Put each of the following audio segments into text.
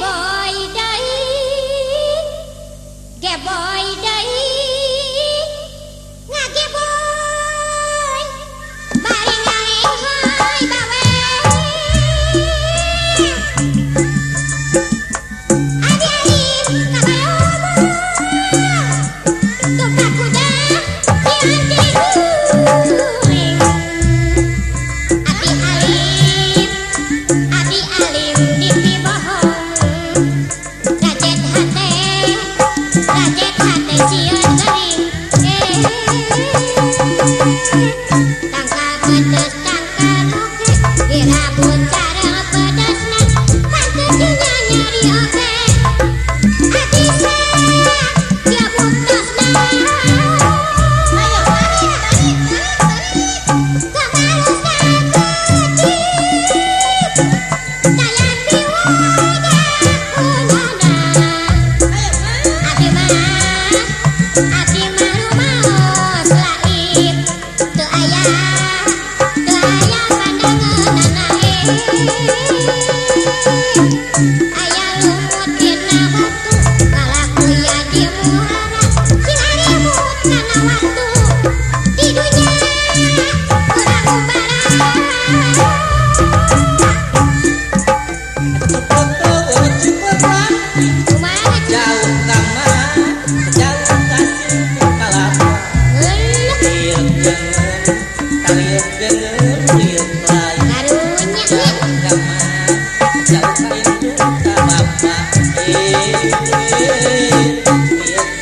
Bye. Tos kangka luki,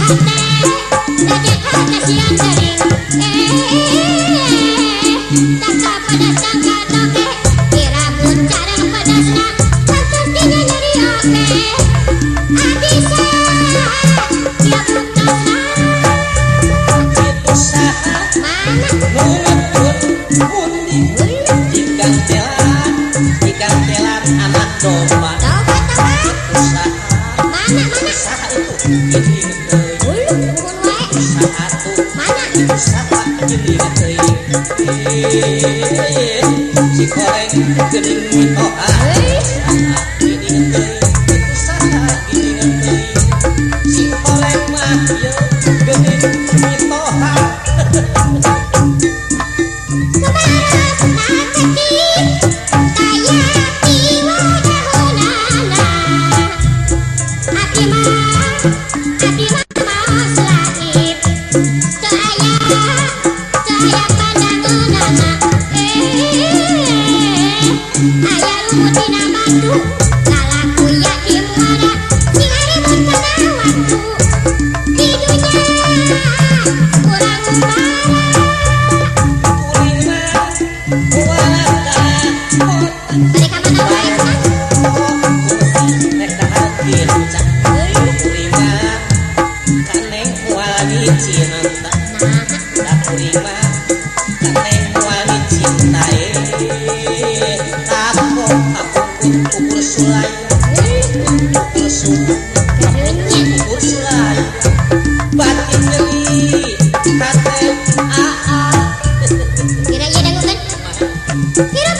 हम मैं लगे था नशिया करे ಶಿಖರ Ayah lumut dina batu Get